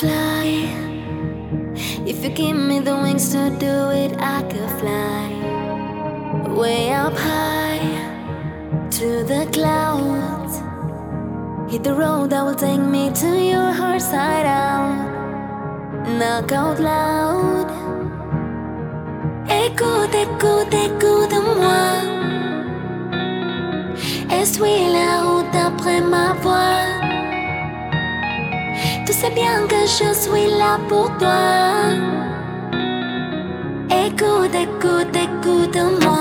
fly. If you give me the wings to do it, I could fly way up high to the clouds. Hit the road that will take me to your heart side out. Knock out loud. Écoute, écoute, écoute-moi. Essuie la route après ma voix. Sais bien que je suis là pour toi. Écoute, écoute, écoute-moi.